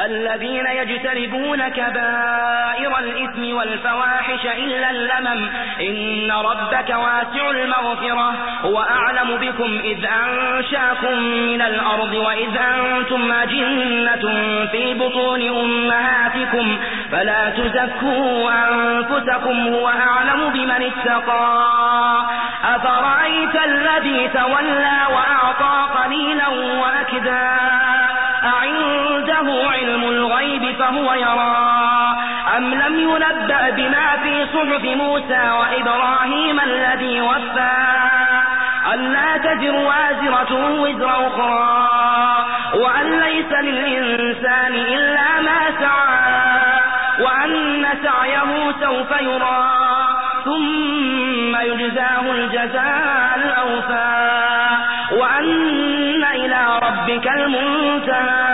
الذين يجتربون كبائر الإثم والفواحش إلا اللمم إن ربك واسع المغفرة. وأعلم بكم إذ أنشأكم من الأرض وإذ أنتم أجنة في بطون أمهاتكم. فلا تزكوا أنفسكم. هو أعلم بمن اتقى. أفرأيت الذي تولى وأعطى قليلا وأكدا؟ فهو يرى أم لم ينبأ بما في صحف موسى وإبراهيم الذي وفى ألا تزر وازرة وزر أخرى وأن ليس للإنسان إلا ما سعى وأن سعيه سوف يرى ثم يجزاه الجزاء الأوفى وأن إلى ربك المنتهى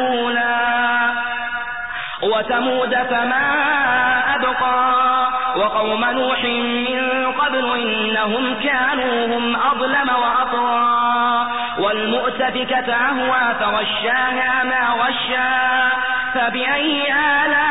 وثمود فما أبقى. وقوم نوح من قبل إنهم كانوا هم أظلم وأطغى. والمؤتفكة أهوى فغشاها ما غشا. فبأي آلاء